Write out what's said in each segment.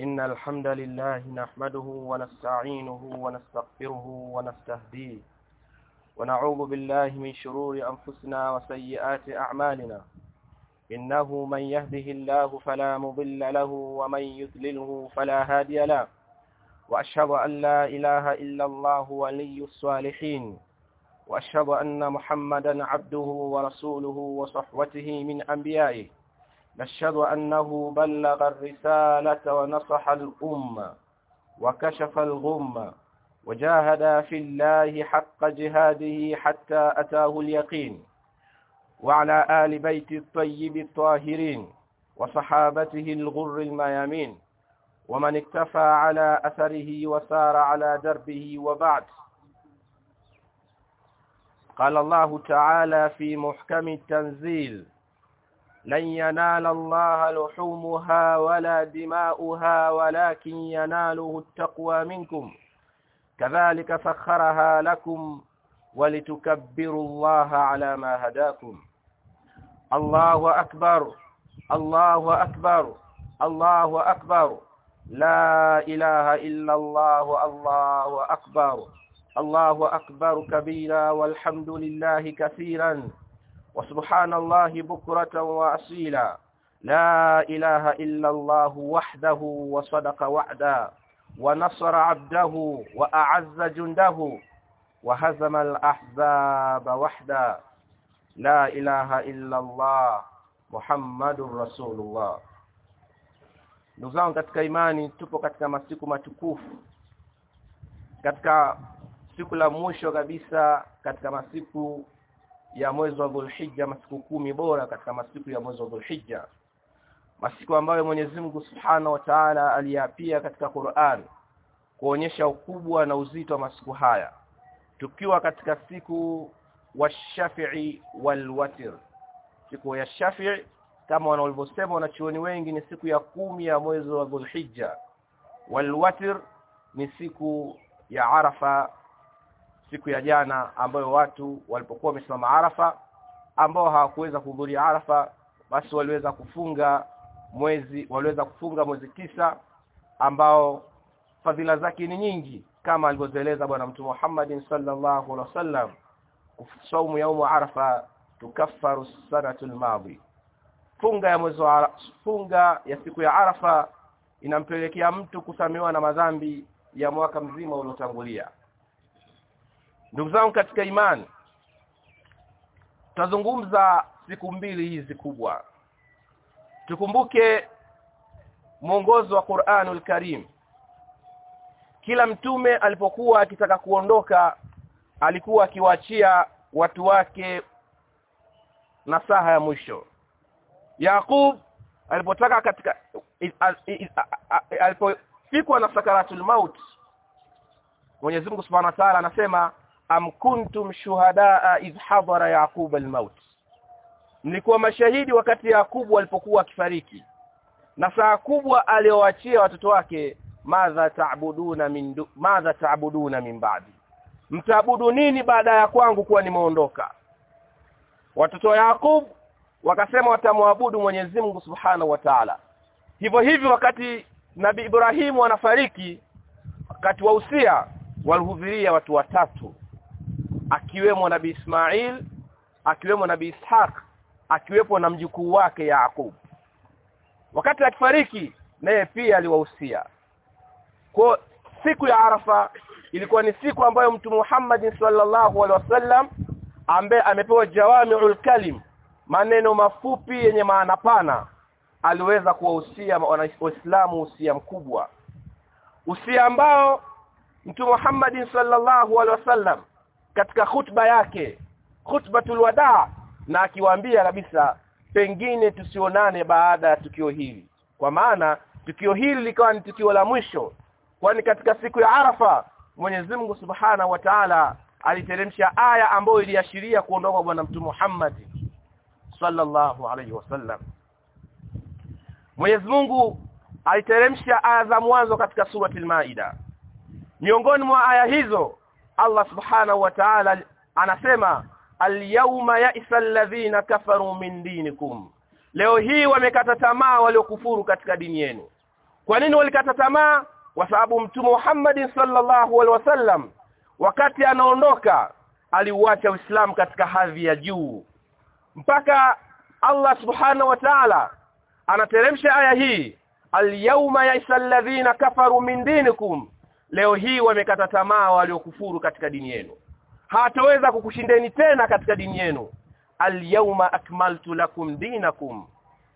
إن الحمد لله نحمده ونستعينه ونستغفره ونستهديه ونعوذ بالله من شرور أنفسنا وسيئات أعمالنا. إنه من يهده الله فلا مضل له ومن يضلله فلا هادي له. وأشهد أن لا إله إلا الله ولي الصالحين. وأشهد أن محمدا عبده ورسوله وصحوته من أنبيائه. نشهد أنه بلغ الرسالة ونصح الأمة وكشف الغمة وجاهد في الله حق جهاده حتى أتاه اليقين وعلى آل بيت الطيب الطاهرين وصحابته الغر الميامين ومن اكتفى على أثره وسار على دربه وبعد. قال الله تعالى في محكم التنزيل لن ينال الله لحومها ولا دماؤها ولكن يناله التقوى منكم. كذلك سخرها لكم ولتكبروا الله على ما هداكم. الله أكبر الله أكبر الله أكبر. لا إله إلا الله الله أكبر. الله أكبر كبيرا والحمد لله كثيرا. وسبحان الله بكرة وأصيلا لا إله إلا الله وحده وصدق وعدا ونصر عبده وأعز جنده وهزم الأحزاب وحدا لا إله إلا الله محمد رسول الله ndugu zangu katika imani tupo katika masiku matukufu katika siku la mwisho kabisa katika masiku ya mwezi wa Dhulhijja masiku kumi bora katika masiku ya mwezi wa Dhulhijja. Masiku ambayo Mwenyezi Mungu Subhanahu wa Ta'ala aliyapia katika Qur'an kuonyesha ukubwa na uzito wa masiku haya. Tukiwa katika siku wa Shafi'i wal Watir siku ya Shafi'i kama wanavyosema wanachuoni wengi ni siku ya kumi ya mwezi wa Dhulhijja. Wal Watir ni siku ya Arafa siku ya jana ambayo watu walipokuwa wamesimama Arafa ambao hawakuweza kuhudhuria Arafa basi waliweza kufunga mwezi waliweza kufunga mwezi tisa ambao fadhila zake ni nyingi kama alivyoeleza bwana mtume Muhammad sallallahu alaihi wasallam saumu yaumu Arafa tukaffaru sanatul madhi funga ya mwezi funga ya siku ya Arafa inampelekea mtu kusamehewa na madhambi ya mwaka mzima uliotangulia ndugu zangu katika imani tutazungumza siku mbili hizi kubwa. Tukumbuke mwongozo wa Qur'anul Karim. Kila mtume alipokuwa akitaka kuondoka alikuwa akiwaachia watu wake nasaha ya mwisho. Yaqub alipotaka katika alipofikwa na sakaratul maut Mwenyezi Mungu Subhanahu wa Ta'ala anasema am kuntum shuhadaa idh hadara yaqub almaut. Mlikuwa mashahidi wakati yakubu alipokuwa akifariki. Na saa kubwa aliyowaachia watoto wake madha taabuduna min madha taabuduna min ba'di. Mtaabudu nini baada ya kwangu kuwa nimeondoka? Watoto wa Yakub wakasema watamwabudu Mwenyezi Mungu Subhanahu wa Ta'ala. Hivyo hivyo wakati Nabii Ibrahimu anafariki wakati wa usia walihudhuria watu watatu akiwemo nabii Ismail akiwemo nabii Ishaq akiwepo na mjukuu wake Yaqub. Wakati akifariki naye pia aliwahusia. Kwa siku ya Arafa ilikuwa ni siku ambayo mtu Muhammad sallallahu alaihi wasallam ambaye amepewa jawami'ul kalim maneno mafupi yenye maana pana aliweza kuwahusia waislamu usia mkubwa. Usia ambao mtu Muhammad sallallahu alaihi wasallam katika khutba yake khutbatul wadaa na akiwaambia kabisa pengine tusionane baada ya tukio hili. Kwa maana tukio hili likawa ni tukio la mwisho kwani katika siku ya Arafa Mwenyezi Mungu Subhanahu wa Ta'ala aliteremsha aya ambayo iliashiria kuondoka bwana mtume Muhammad sallallahu alaihi wasallam Mwenyezi Mungu aliteremsha aya za mwanzo katika surati al-Maida miongoni mwa aya hizo Allah subhanahu wa ta'ala anasema al-yawma ya'isa alladhina kafaru min dinikum. Leo hii wamekata tamaa waliokufuru katika dini yenu. Kwa nini walikata tamaa? Kwa sababu mtume Muhammad sallallahu alaihi wasallam wakati anaondoka aliuacha Uislamu katika hadhi ya juu. Mpaka Allah subhanahu wa ta'ala anateremsha aya hii al-yawma ya'isa alladhina kafaru min dinikum leo hii wamekata tamaa waliokufuru katika dini yenu. Hataweza kukushindeni tena katika dini yenu. Al-yawma akmaltu lakum dinakum.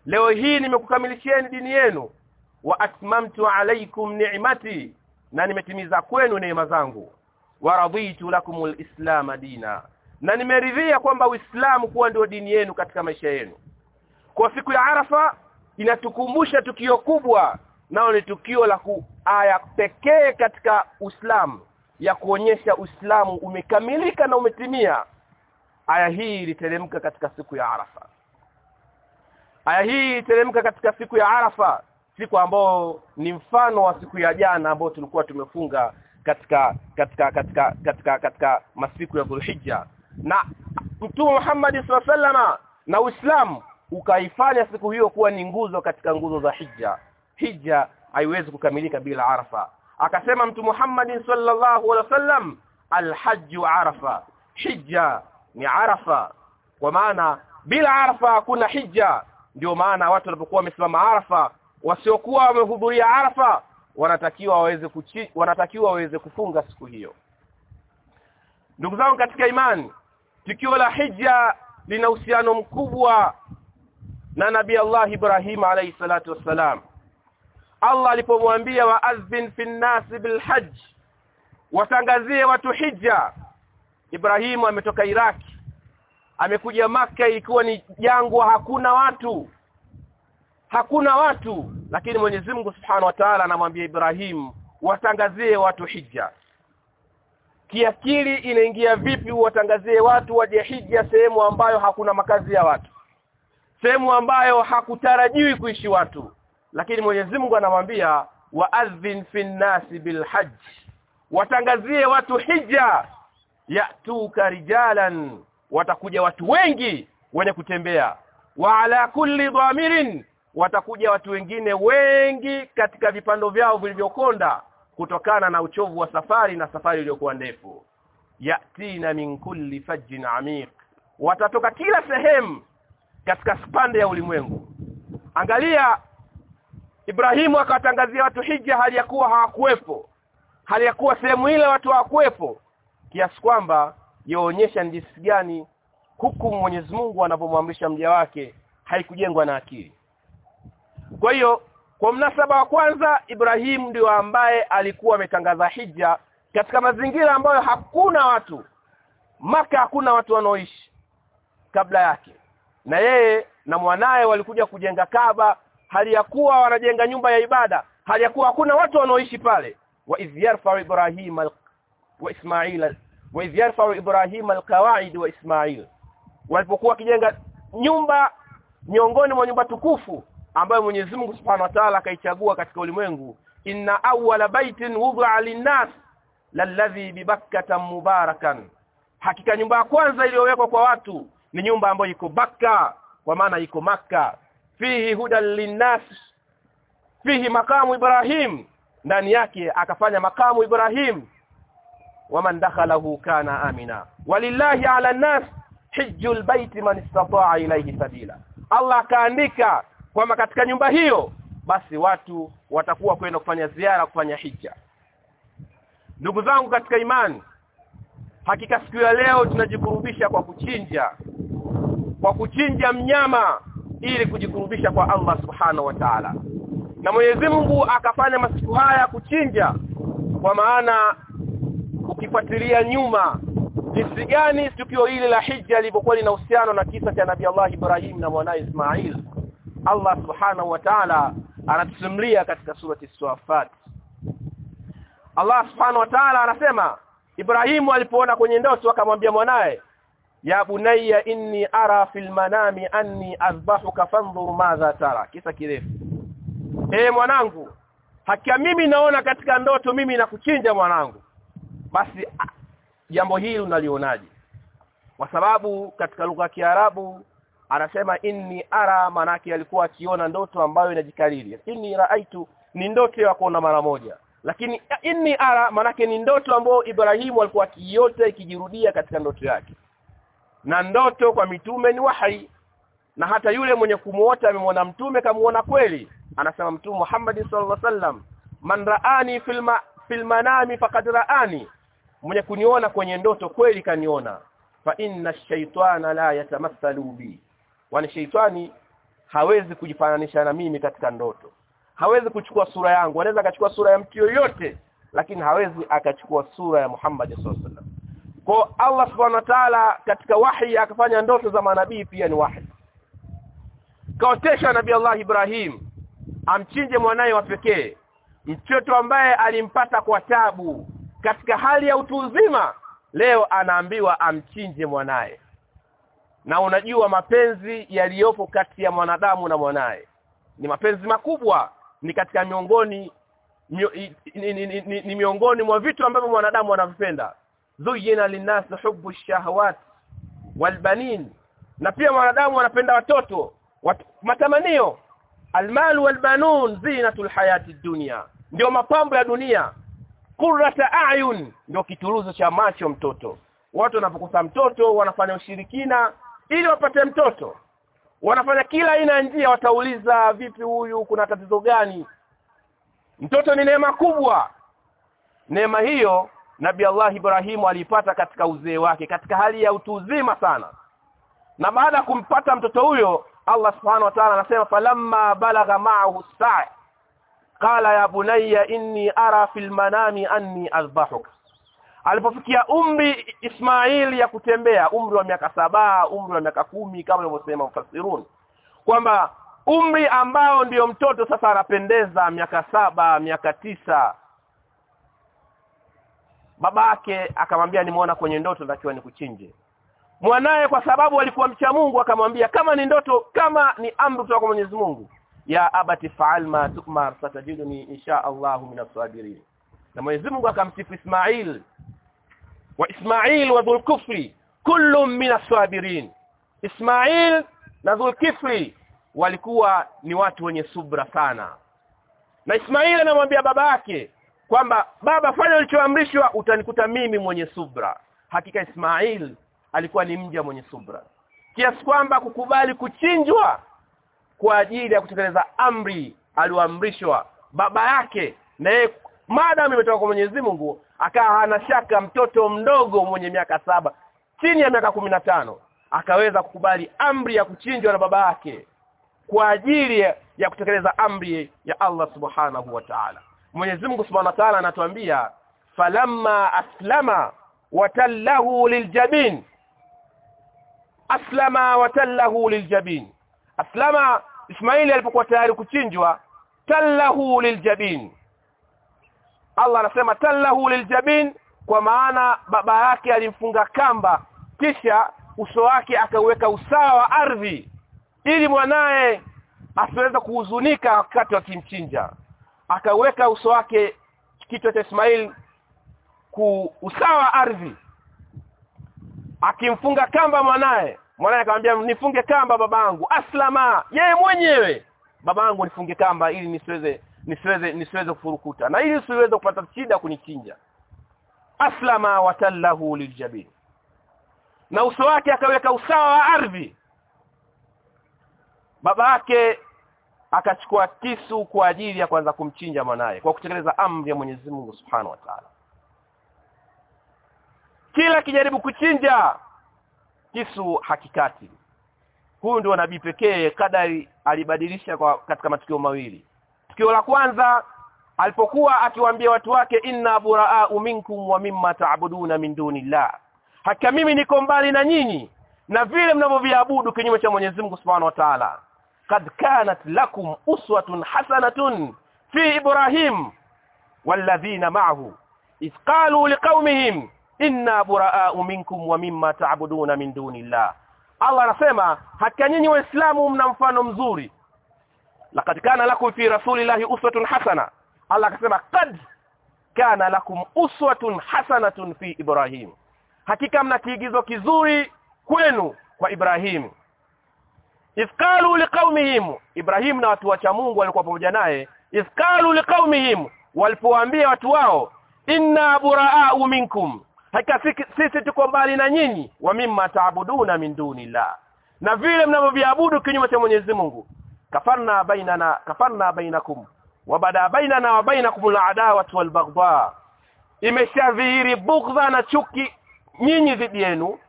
Leo hii nimekukamilishieni dini yenu. Wa atmamtu alaykum ni'mati. Na nimetimiza kwenu neema zangu. Wa raditu lakum al-islam dina. Na nimeridhia kwamba Uislamu kuwa ndio dini yenu katika maisha yenu. Kwa siku ya Arafa inatukumbusha tukio kubwa nao ni tukio la aya pekee katika Uislamu ya kuonyesha Uislamu umekamilika na umetimia. Aya hii iliteremka katika siku ya Arafa. Aya hii iliteremka katika siku ya Arafa siku ambayo ni mfano wa siku ya jana ambayo tulikuwa tumefunga katika katika katika katika katika masiku ya Dhulhijja. Na Mtume Muhammad SAW na Uislamu ukaifanya siku hiyo kuwa ni nguzo katika nguzo za hija hija haiwezi kukamilika bila arafa. Akasema mtu Muhammad sallallahu alaihi wasallam alhajj arafa. Hija ni arafa. Kwa maana bila arafa kuna hija. Ndio maana watu wanapokuwa wamesimama arafa wasiokuwa wamehudhuria arafa wanatakiwa waweze kuchi, wanatakiwa waweze kufunga siku hiyo. Ndugu zangu katika imani tukio la hija lina uhusiano mkubwa na nabii Allah Ibrahim alayhi salatu wassalam Allah alipomwambia waadhin fi nnasi bilhajj watangazie watu hija Ibrahimu ametoka Iraki amekuja maka ilikuwa ni jangwa hakuna watu hakuna watu. Lakini Mwenyezi Mungu Subhanahu wa Ta'ala anamwambia Ibrahim watangazie watu hija kiakili inaingia vipi watangazie watu waje hija sehemu ambayo hakuna makazi ya watu sehemu ambayo hakutarajiwi kuishi watu lakini Mwenyezi Mungu anamwambia waadhin fi nnasi bilhajj watangazie watu hija. Yatuka rijalan. Watakuja watu wengi wenye kutembea. Wa ala kulli dhamirin. Watakuja watu wengine wengi katika vipando vyao vilivyokonda kutokana na uchovu wa safari na safari iliyokuwa ndefu. Yatina min kulli fajjin amiq. Watatoka kila sehemu katika spande ya ulimwengu. Angalia Ibrahimu akawatangazia watu hija hali ya kuwa hawakuwepo. Hali ya kuwa sehemu ile watu hawakuwepo. Kiasi kwamba yaonyesha ni jinsi gani hukumu Mwenyezi Mungu anapomwamrisha mja wake haikujengwa na akili. Kwa hiyo kwa mnasaba wa kwanza Ibrahimu ndio ambaye alikuwa ametangaza hija katika mazingira ambayo hakuna watu. Maka hakuna watu wanaoishi kabla yake. Na yeye na mwanaye walikuja kujenga Kaaba hali ya kuwa wanajenga nyumba ya ibada. Hali ya kuwa hakuna watu wanaoishi pale. Wa idh yarfa Ibrahim wa ismaila wa idh yarfa Ibrahim alqawaid wa Ismail. Walipokuwa kijenga nyumba miongoni mwa nyumba tukufu ambayo Mwenyezi Mungu Subhanahu wa Ta'ala akaichagua katika ulimwengu. Inna awwala baitin wud'a linnas lalladhi bibakkata mubarakan. Hakika nyumba ya kwanza iliyowekwa kwa watu ni nyumba ambayo iko Bakka kwa maana iko Makka fihi hudan linnas fihi makamu Ibrahim. Ndani yake akafanya makamu Ibrahim. Waman dakhalahu kana amina. Walillahi ala nas hijjul baiti man istata'a ilayhi sabila. Allah akaandika kwamba katika nyumba hiyo basi watu watakuwa kwenda kufanya ziara kufanya hija ndugu zangu katika imani hakika siku ya leo tunajikurubisha kwa kuchinja kwa kuchinja mnyama ili kujikurubisha kwa Allah subhanahu wa ta'ala. Na Mwenyezi Mungu akafanya masiku haya kuchinja kwa maana ukifuatilia nyuma jinsi gani tukio hili la hija lilivyokuwa lina uhusiano na kisa cha Nabii Allah Ibrahim na mwanae Ismail. Allah subhanahu wa ta'ala anatusimulia katika surati Swafat Allah subhanahu wa ta'ala anasema Ibrahimu alipoona kwenye ndoto akamwambia mwanae ya bunayya inni ara fil manami anni azbahuka fanzur madha tara. Kisa kirefu. Eh mwanangu hakika mimi naona katika ndoto mimi nakuchinja mwanangu. Basi jambo hili unalionaje? Kwa sababu katika lugha ya Kiarabu anasema inni ara manake alikuwa akiona ndoto ambayo inajikariri. Inni raaitu ni ndoto ya kuona mara moja. Lakini inni ara manake ni ndoto ambayo Ibrahimu alikuwa akiota ikijirudia katika ndoto yake na ndoto kwa mitume ni wahi. Na hata yule mwenye kumuota amemwona mtume kamuona kweli. Anasema mtume Muhammad sallallahu alaihi wasallam man raani filma fil manami faqad raani. Mwenye kuniona kwenye ndoto kweli kaniona. Fa inna shaitana la yatamathalu bi. Wani shaitani hawezi kujifananisha na mimi katika ndoto. Hawezi kuchukua sura yangu. Anaweza akachukua sura ya mtu yoyote lakini hawezi akachukua sura ya Muhammad sallallahu alaihi wasallam kwa Allah subhanahu wa ta'ala katika wahi akafanya ndoto za manabii pia ni wahi. Kaotesha nabii Allah Ibrahim amchinje mwanaye wa pekee mtoto ambaye alimpata kwa tabu. Katika hali ya utu uzima leo anaambiwa amchinje mwanaye. Na unajua mapenzi yaliyopo kati ya mwanadamu na mwanaye. Ni mapenzi makubwa ni katika miongoni mio, ni, ni, ni, ni, ni miongoni mwa vitu ambavyo mwanadamu anavipenda zuyina linnas hubbu shahawat walbanin. Na pia wanadamu wanapenda watoto wat, matamanio. Almal walbanun zinatul hayati dunya ndio mapambo ya dunia. Qurrata ayun ndio kituruzo cha macho mtoto. Watu wanapokosa mtoto wanafanya ushirikina ili wapate mtoto. Wanafanya kila aina ya njia watauliza vipi huyu kuna tatizo gani? Mtoto ni neema kubwa. Neema hiyo nabi Allah Ibrahimu aliipata katika uzee wake katika hali ya utu uzima sana. Na baada ya kumpata mtoto huyo Allah subhanahu wa ta'ala anasema falamma balagha ma'ahu sa'i qala ya bunayya inni ara fil manami anni azbahuk alipofikia umri Ismaili ya kutembea umri wa miaka saba umri wa miaka kumi kama walivyosema mufassirun kwamba umri ambao ndiyo mtoto sasa anapendeza miaka saba miaka tisa babake akamwambia nimeona kwenye ndoto natakiwa nikuchinje. Mwanaye kwa sababu alikuwa mcha Mungu akamwambia kama ni ndoto kama ni amri kutoka kwa Mwenyezi Mungu ya abati fa'al ma tukmar satajiduni insha Allahu minas sabirin na Mwenyezi Mungu akamsifu Ismail wa Ismail wa Dhulkufli kullu minas sabirin Ismail na Dhulkifli walikuwa ni watu wenye subra sana. Na Ismail anamwambia babake kwamba baba fanya ulichoamrishwa utanikuta mimi mwenye subra. Hakika Ismail alikuwa ni mja mwenye subra. Kiasi kwamba kukubali kuchinjwa kwa ajili ya kutekeleza amri aliyoamrishwa baba yake na yeye maadamu imetoka kwa Mwenyezi Mungu akawa hana shaka mtoto mdogo mwenye miaka saba chini ya miaka kumi na tano akaweza kukubali amri ya kuchinjwa na baba yake kwa ajili ya kutekeleza amri ya Allah subhanahu wa ta'ala Mwenyezi Mungu subhanahu wa ta'ala anatuambia falamma aslama watallahu liljabin. Aslama watallahu liljabin. Aslama Ismaili alipokuwa tayari kuchinjwa tallahu liljabin. Allah anasema tallahu liljabin kwa maana baba yake alimfunga kamba kisha uso wake akauweka usawa wa ardhi ili mwanaye asiweze kuhuzunika wakati wakimchinja akaweka uso wake kichwa cha Ismail ku usawa ardhi akimfunga kamba mwanaye. Mwanaye akamwambia nifunge kamba babangu aslama yeye mwenyewe babangu nifunge kamba ili nisiweze nisiweze nisiweze kufurukuta na ili usiweze kupata shida kunichinja. Aslama watallahu liljabin na uso wake akaweka usawa wa ardhi. Baba yake akachukua kisu kwa ajili ya kwanza kumchinja mwanaye kwa kutekeleza amri ya Mwenyezi Mungu Subhanahu wa Ta'ala. Kila kijaribu kuchinja kisu hakikati. Huyu ndio nabii pekee kadari alibadilisha kwa katika matukio mawili. Tukio la kwanza alipokuwa akiwaambia watu wake inna buraa'u minkum wa mimma ta'buduna min dunillah. Hakika mimi niko mbali na nyinyi na vile mnavyoviabudu kinyume cha Mwenyezi Mungu Subhanahu wa Ta'ala kad kanat lakum uswatun hasanatun fi ibrahim walladhina ma'ahu. Idh qalu liqaumihim inna buraa'u minkum wa mimma ta'buduna min dunillah. Allah anasema hakika nyinyi waislamu mna mfano mzuri. Laqad kana lakum fi rasulillahi uswatun hasana. Allah akasema qad kana lakum uswatun hasanatun fi ibrahim. Hakika mna kiigizo kizuri kwenu kwa Ibrahim ifqalu liqaumihim. Ibrahim na watu wacha Mungu walikuwa pamoja naye. Iskalu liqaumihim. Walipowaambia watu wao inna buraa'u minkum. Hakika sisi tuko mbali na nyinyi. Wa mimma taabuduna min dunillah. Na vile mnavyoviabudu kinyume cha Mwenyezi Mungu. Kafarna bainana kafarna bainakum. Wa bada bainana wa bainakum al-adawatu wal-baghdha imeshadhihiri bughdha na chuki nyinyi dhidi yenu.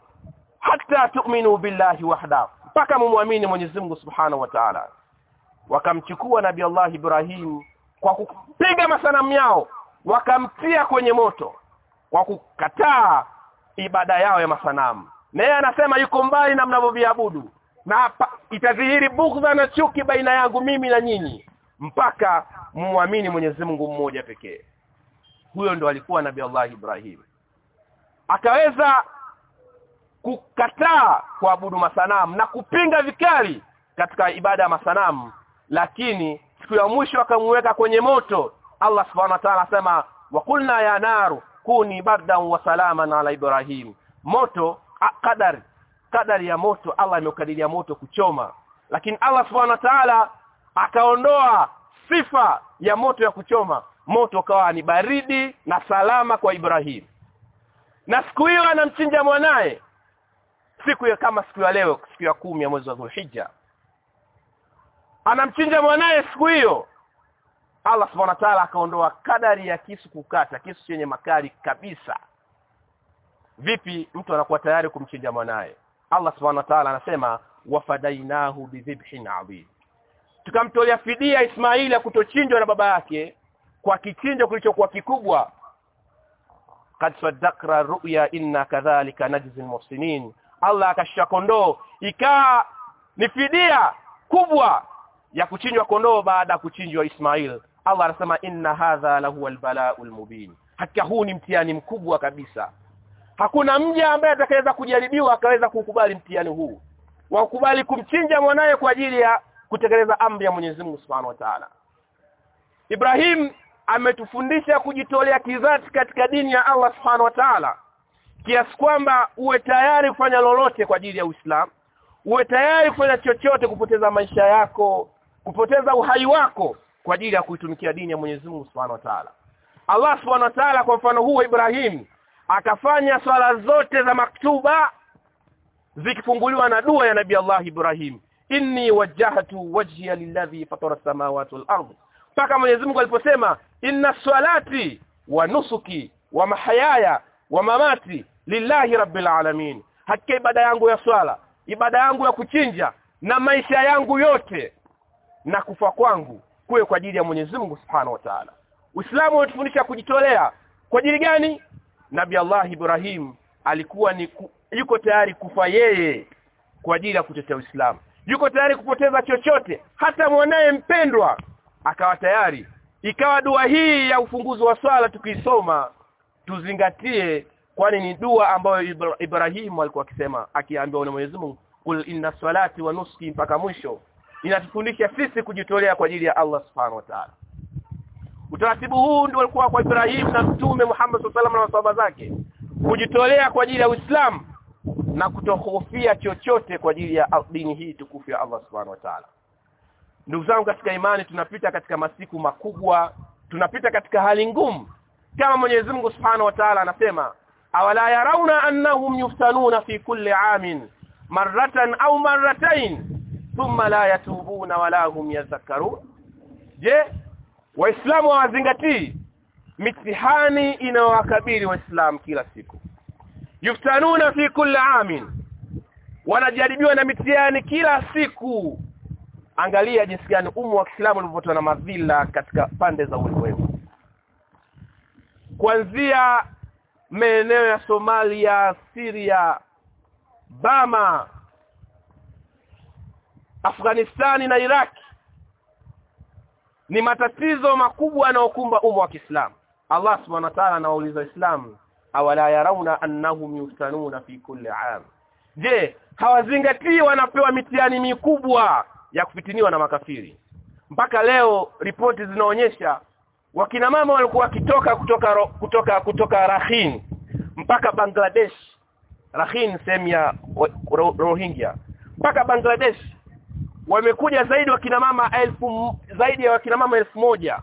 Hata tu'minu billahi wahda mpaka mumwamini Mwenyezi Mungu Subhanahu wa Ta'ala. Wakamchukua Nabii Allah Ibrahim kwa kupiga masanamu yao wakamtia kwenye moto kwa kukataa ibada yao ya masanamu. Na yeye anasema yuko mbali na mnavyoviabudu na itadhihiri bughdha na chuki baina yangu mimi na nyinyi mpaka mumwamini Mwenyezi Mungu mmoja pekee. Huyo ndo alikuwa Nabii Allah Ibrahim. Akaweza kukataa kuabudu masanamu na kupinga vikali katika ibada ya masanamu. Lakini siku ya mwisho akamweka kwenye moto. Allah subhanahu wa ta'ala asema wa kulna ya naru kuni bardan wa salaman ala Ibrahim. Moto kadari kadari ya moto Allah ameukadiria moto kuchoma. Lakini Allah subhanahu wa ta'ala akaondoa sifa ya moto ya kuchoma. Moto ukawa ni baridi na salama kwa Ibrahim. Na siku hiyo anamchinja mwanaye siku ya kama siku ya leo siku ya kumi ya mwezi wa Dhulhijja. Anamchinja mwanaye siku hiyo. Allah subhanahu wa ta'ala akaondoa kadari ya kisu kukata kisu chenye makali kabisa. Vipi mtu anakuwa tayari kumchinja mwanaye? Allah subhanahu wa ta'ala anasema wafadainahu bidhibhin adhim. Tukamtolea fidia Ismaili kutochinjwa na baba yake kwa kichinjo kilichokuwa kikubwa. Kad saddaqra ru'ya inna kadhalika najzi almuhsinin Allah akashika kondoo. Ikaa ni fidia kubwa ya kuchinjwa kondoo baada ya kuchinjwa Ismail. Allah anasema inna hadha lahu albala'ul mubin. Hakika huu ni mtihani mkubwa kabisa. Hakuna mja ambaye atakayeweza kujaribiwa akaweza kukubali mtihani huu. Wa kukubali kumchinja mwanaye kwa ajili ya kutekeleza amri ya Mwenyezi Mungu Subhanahu wa Ta'ala. Ibrahim ametufundisha kujitolea kizati katika dini ya Allah Subhanahu wa Ta'ala kiasi kwamba uwe tayari kufanya lolote kwa ajili ya Uislamu uwe tayari kufanya chochote kupoteza maisha yako kupoteza uhai wako kwa ajili ya kuitumikia dini ya Mwenyezi Mungu Subhanahu wa Ta'ala. Allah Subhanahu wa Ta'ala kwa mfano huu Ibrahim akafanya swala zote za maktuba zikifunguliwa na dua ya Nabii Allah Ibrahim. Inni wajjahtu wajhiya lilladhi fatara samawati wal ardh. Mpaka Mwenyezi Mungu aliposema inna salati wa nusuki wa mahayaya wa mamati lillahi rabbil alamin. Hakika ibada yangu ya swala ibada yangu ya kuchinja na maisha yangu yote na kufa kwangu kuwe kwa ajili ya Mwenyezi Mungu Subhanahu wa Ta'ala. Uislamu unatufundisha kujitolea. Kwa ajili gani? Nabi Allah Ibrahim alikuwa ni ku, yuko tayari kufa yeye kwa ajili ya kutetea Uislamu. Yuko tayari kupoteza chochote hata mwanaye mpendwa akawa tayari. Ikawa dua hii ya ufunguzi wa swala tukiisoma tuzingatie kwani ni dua ambayo Ibrahimu alikuwa akisema akiambiwa na Mwenyezi Mungu kul inna salati wa nuski mpaka mwisho. Inatufundisha sisi kujitolea kwa ajili ya Allah Subhanahu wa Ta'ala. Utaratibu huu ndio ulikuwa kwa Ibrahim na Mtume Muhammad sallallahu alaihi wasallam na zake. Kujitolea kwa ajili ya Uislamu na kutohofia chochote kwa ajili ya dini hii tukufu ya Allah Subhanahu wa Ta'ala. Ndugu zangu katika imani tunapita katika masiku makubwa tunapita katika hali ngumu. Kama Mwenyezi Mungu Subhanahu wa Ta'ala anasema awala yarawna annahum yuftanuna fi kulli amin marratan au marratain thumma la yatubuna wala hum yadhakkarun je waislamu hawazingatii mitihani inawakabili waislamu kila siku. Yuftanuna fi kulli amin wanajaribiwa na mitihani kila siku. Angalia jinsi gani umu wa Kiislamu ulivyotoa na madhila katika pande za ulimwengu. Kuanzia maeneo ya Somalia, Syria, Bama, Afghanistani na Iraq ni matatizo makubwa yanayokumba umma wa Kiislamu. Allah Subhanahu wa Ta'ala anawauliza Waislamu, awala yarawna annahum yuftanuna fi kulli am. Je, hawazingatii wanapewa mitihani mikubwa ya kufitiniwa na makafiri? Mpaka leo ripoti zinaonyesha wakina mama walikuwa wakitoka kutoka kutoka kutoka Rakhine mpaka Bangladesh. Rakhine sehemu ya ro, Rohingya. Mpaka Bangladesh. Wamekuja zaidi wakina mama elfu zaidi ya wakina mama elfu moja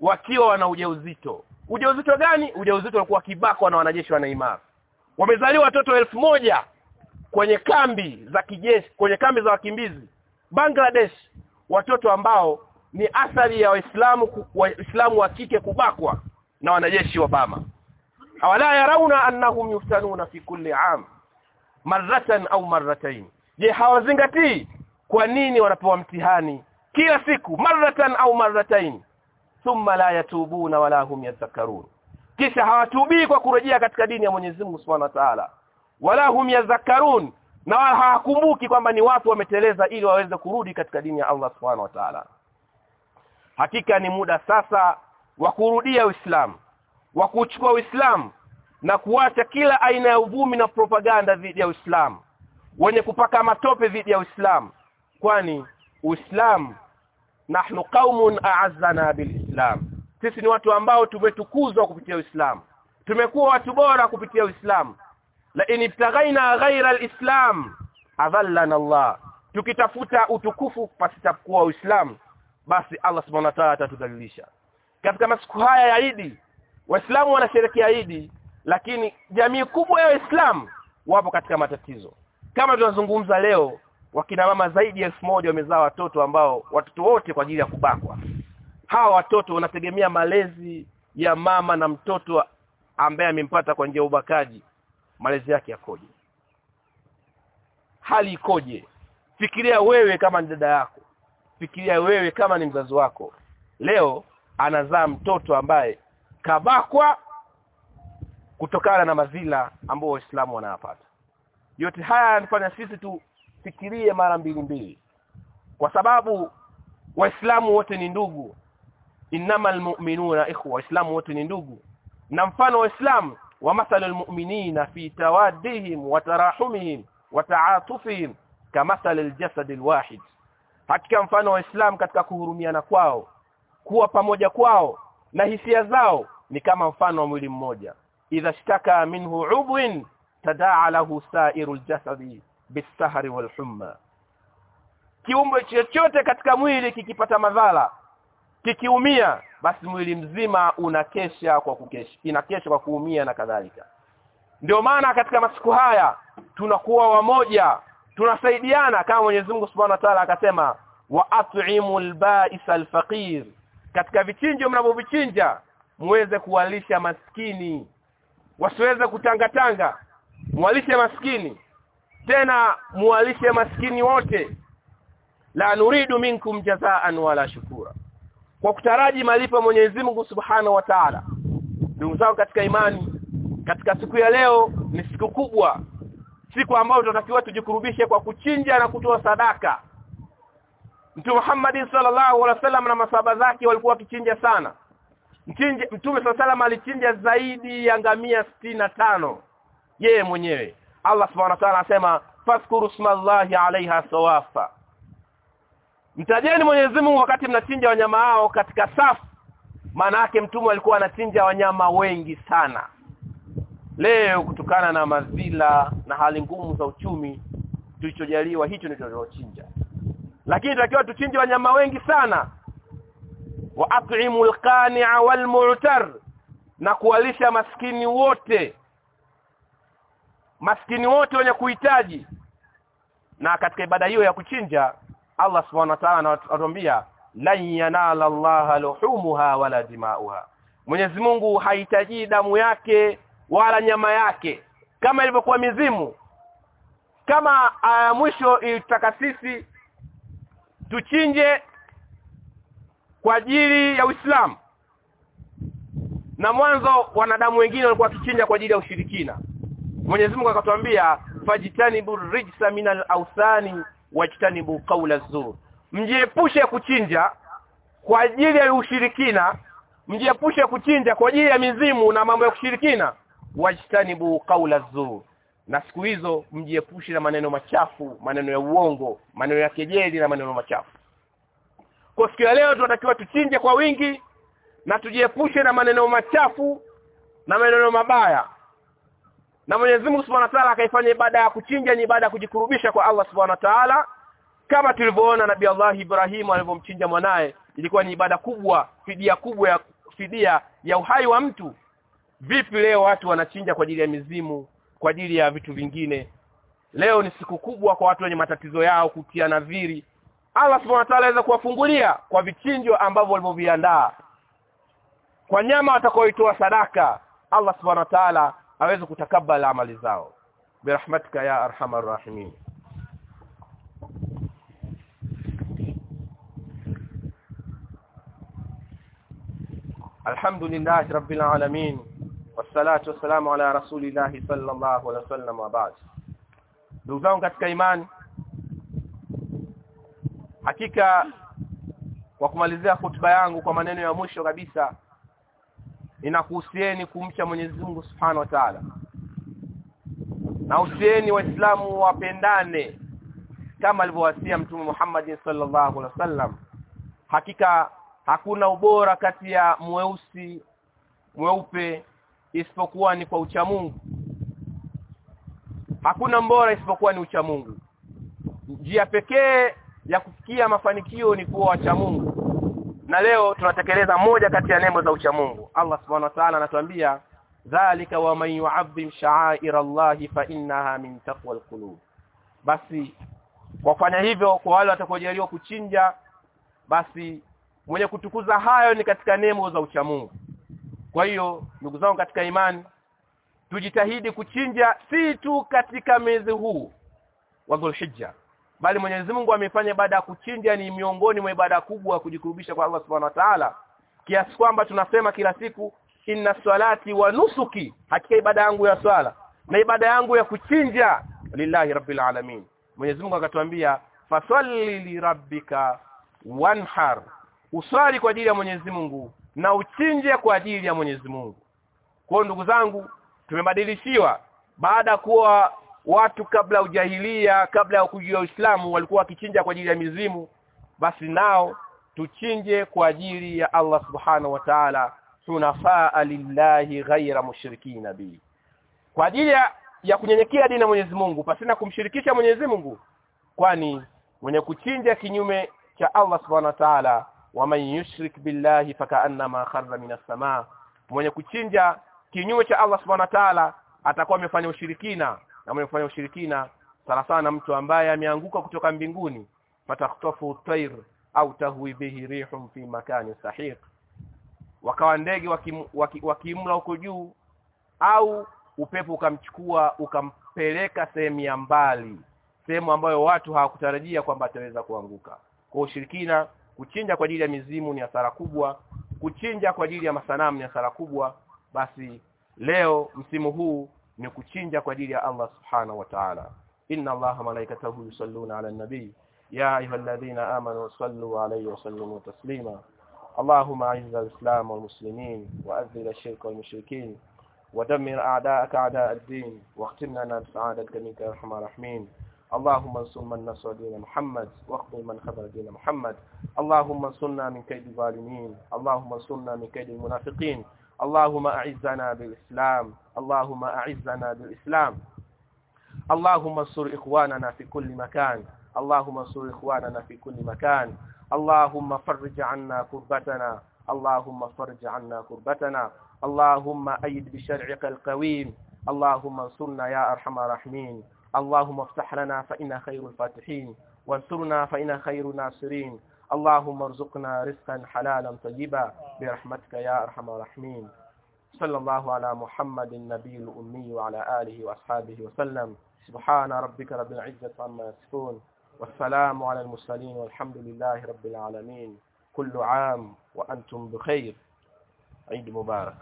wakiwa wana ujauzito. Ujauzito gani? Ujauzito walikuwa wakibakwa na wanajeshi wa Neymar. Wamezaliwa watoto elfu moja kwenye kambi za kijeshi kwenye kambi za wakimbizi. Bangladesh watoto ambao ni athari ya waislamu waislamu wa kike kubakwa na wanajeshi wa Bama awala yarauna annahum yuftanuna fi kulli am marratan au marratain je hawazingatii kwa nini wanapewa mtihani kila siku marratan au marratain thumma la yatubuna wala hum yadhakkarun. Kisha hawatubii kwa kurejea katika dini ya Mwenyezi Mungu Subhanahu wa Ta'ala. Wala hum yadhakkarun na hawakumbuki kwamba ni watu wameteleza ili waweze kurudi katika dini ya Allah Subhanahu wa Ta'ala hakika ni muda sasa wa kurudia Uislamu wa kuchukua Uislamu na kuacha kila aina ya uvumi na propaganda dhidi ya Uislamu wenye kupaka matope dhidi ya Uislamu. Kwani Uislamu nahnu qaumun a'azzana bilislam. Sisi ni watu ambao tumetukuzwa kupitia Uislamu. Tumekuwa watu bora kupitia Uislamu. La in ibtaghaina ghaira alislam adhallana Allah. Tukitafuta utukufu pasitakuwa Uislamu basi Allah subhanahu wa ta'ala atatudhalilisha. Katika masiku haya ya Idi waislamu wanasherehekea Idi lakini jamii kubwa ya waislamu wapo katika matatizo. Kama tunazungumza leo wakina mama zaidi ya elfu moja wamezaa watoto ambao watoto wote kwa ajili ya kubakwa. Hawa watoto wanategemea malezi ya mama na mtoto ambaye amempata kwa njia ya ubakaji. Malezi yake yakoje? Hali ikoje? Fikiria wewe kama ni dada yako fikiria wewe kama ni mzazi wako. Leo anazaa mtoto ambaye kabakwa kutokana na mazila ambao waislamu wanayapata. Yote haya yanafanya sisi tufikirie mara mbili mbili. Kwa sababu waislamu wote ni ndugu. Innamal mu'minuna ikhwa waislamu wote ni ndugu. Na mfano waislamu wa mathalul mu'minina fi tawaddihim wa tarahumihim wa ta'atufihim kamathalil jasadil wahid hakika mfano wa Uislamu katika kuhurumiana kwao kuwa pamoja kwao na hisia zao ni kama mfano wa mwili mmoja. Idha shtaka minhu ubwin tadaa lahu sairu ljasadi bisahari walhumma. Kiumbe chochote katika mwili kikipata madhara kikiumia basi mwili mzima unakesha kwa kukesha inakesha kwa kuumia na kadhalika. Ndio maana katika masiku haya tunakuwa wamoja tunasaidiana kama Mwenyezi Mungu Subhanahu wa Ta'ala akasema wa at'imul ba'is al-faqir. Katika vichinjo mnavyovichinja muweze kuwalisha maskini. Wasiweze kutangatanga mwalishe maskini. Tena muwalishe maskini wote. La nuridu minkum jazaan wala shukura. Kwa kutaraji malipo Mwenyezi Mungu Subhanahu wa Ta'ala. Ndugu zangu katika imani katika siku ya leo ni siku kubwa siku ambayo tunatakiwa tujikurubishe kwa kuchinja na kutoa sadaka. Mtume Muhammad sallallahu alaihi wasallam na masaba zake walikuwa wakichinja sana. Mchinje Mtume sallallahu alichinja zaidi ya ngamia tano. Yeye mwenyewe. Allah subhanahu wa ta'ala anasema faskuru smallahi alaiha sawafa. Mtajeni Mwenyezi Mungu wakati mnachinja wanyama hao katika safu. Maana yake mtume alikuwa anachinja wanyama wengi sana leo kutokana na madhila na hali ngumu za uchumi tulichojaliwa hicho ndio tunachinja lakini tunatakiwa tuchinje wanyama wengi sana. Wa at'imu wal mu'tar na kuwalisha maskini wote. Maskini wote wenye kuhitaji. Na katika ibada hiyo ya kuchinja Allah subhanahu wa ta'ala anatuambia lan yanala Allah luhumuha wala dimauha. Mwenyezi Mungu hahitaji damu yake wala nyama yake kama ilivyokuwa mizimu kama uh, mwisho ilitaka sisi tuchinje kwa ajili ya Uislamu. Na mwanzo wanadamu wengine walikuwa wakichinja kwa ajili ya ushirikina. Mwenyezi Mungu akatuambia fajtanibu rijsa minal ausani wajtanibu qawla zur mjiepushe kuchinja kwa ajili ya ushirikina. Mjiepushe kuchinja kwa ajili ya mizimu na mambo ya kushirikina wajtanibu qaula zur na siku hizo mjiepushe na maneno machafu maneno ya uongo maneno ya kejeli na maneno machafu. Kwa siku ya leo tunatakiwa tuchinje kwa wingi na tujiepushe na maneno machafu na maneno mabaya. Na Mwenyezi Mungu Subhanahu wa Ta'ala akaifanya ibada ya kuchinja ni ibada ya kujikurubisha kwa Allah Subhanahu wa Ta'ala. Kama tulivyoona nabii Allah Ibrahim alivyomchinja mwanaye ilikuwa ni ibada kubwa fidia kubwa ya fidia ya uhai wa mtu vipi leo watu wanachinja kwa ajili ya mizimu kwa ajili ya vitu vingine? Leo ni siku kubwa kwa watu wenye matatizo yao kutia nadhiri. Allah subhanahu wa ta'ala aweza kuwafungulia kwa vichinjo ambavyo walivyoviandaa. Kwa nyama watakaoitoa sadaka Allah subhanahu wa ta'ala aweze kutakabala amali zao. Birahmatika ya arhamar rahimin. Alhamdulillahi rabbil alamin wassalatu wassalamu ala rasulillahi sallallahu alaihi wasallam wa ba'd. Ndugu zangu katika imani hakika kwa kumalizia hotuba yangu kwa maneno ya mwisho kabisa ninakuhusieni kumcha Mwenyezi Mungu Subhanahu wa Ta'ala. Na usieni waislamu wapendane kama alivyowasia mtume Muhammad sallallahu alaihi wasallam. Hakika hakuna ubora kati ya mweusi mweupe isipokuwa ni kwa uchamungu hakuna mbora isipokuwa ni uchamungu njia pekee ya kufikia mafanikio ni kuwa wachamungu na leo tunatekeleza moja kati ya nembo za uchamungu Allah subhanahu wa ta'ala anatuambia dhalika wa man yu'azzim sha'air Allah fa innaha min taqwa alqulub basi kwa kufanya hivyo kwa wale watakaojaliwa kuchinja basi mwenye kutukuza hayo ni katika nembo za uchamungu kwa hiyo ndugu zangu katika imani tujitahidi kuchinja si tu katika mwezi huu wa Dhulhijja bali Mwenyezi Mungu amefanya ibada ya kuchinja ni miongoni mwa ibada kubwa kujikurubisha kwa Allah Subhanahu wa Ta'ala kiasi kwamba tunasema kila siku inna salati wa nusuki hakika ibada yangu ya swala na ibada yangu ya kuchinja lillahi rabbil alamin. Mwenyezi Mungu akatuambia fasalli li rabbika wanhar usali kwa ajili ya Mwenyezi Mungu na uchinje kwa ajili ya Mwenyezi Mungu. Kwa ndugu zangu tumebadilishiwa. Baada kuwa watu kabla ujahilia kabla ya kujua Uislamu walikuwa wakichinja kwa ajili ya mizimu basi nao tuchinje kwa ajili ya Allah subhanahu wa ta'ala tunafaa lillahi ghaira mushrikina bi kwa ajili ya, ya kunyenyekea dini ya Mwenyezi Mungu pasina kumshirikisha Mwenyezi Mungu kwani mwenye kuchinja kinyume cha Allah subhanahu wa ta'ala waman yushrik billahi fakaannama kharra minas samaa mwenye kuchinja kinyume cha Allah subhanahu wa ta'ala atakuwa amefanya ushirikina na mwenye kufanya ushirikina sana sana mtu ambaye ameanguka kutoka mbinguni. Fatakhtafu tayr au tahwi bihi rihum fi makani sahiq. Wakawa ndege wakimla waki, waki huko juu au upepo ukamchukua ukampeleka sehemu ya mbali sehemu ambayo watu hawakutarajia kwamba ataweza kuanguka. Kwa ushirikina kuchinja kwa ajili ya mizimu ni hasara kubwa kuchinja kwa ajili ya masanamu ni hasara kubwa basi leo msimu huu ni kuchinja kwa ajili ya Allah subhanahu wa ta'ala inna allaha malaikatahu yusalluna ala nabii ya ayyuhalladhina amanu sallu alayhi wa sallimu taslima اللهم اعز الاسلام والمسلمين واذل الشرك والمشركين ودمر اعداءك اعداء الدين واختمنا بسعادتك منك يا ارحم الراحمين اللهم انصر من نصر دين محمد واخذل من خذل دين محمد. اللهم انصرنا من كيد الظالمين. اللهم انصرنا من كيد المنافقين. اللهم اعزنا بالاسلام. اللهم اعزنا بالاسلام. اللهم انصر اخواننا في كل مكان. اللهم انصر اخواننا في كل مكان. اللهم فرج عنا كربتنا. اللهم فرج عنا كربتنا. اللهم ايد بشرعك القويم. اللهم انصرنا يا ارحم الراحمين. اللهم افتح لنا فإنا خير الفاتحين وانصرنا فإنا خير الناصرين. اللهم ارزقنا رزقا حلالا طيبا. برحمتك يا أرحم الراحمين. صلى الله على محمد النبي الأمي وعلى آله وأصحابه وسلم. سبحان ربك رب العزة عما يصفون. والسلام على المرسلين والحمد لله رب العالمين. كل عام وأنتم بخير. عيد مبارك.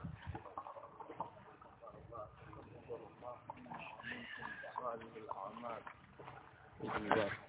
Thank you.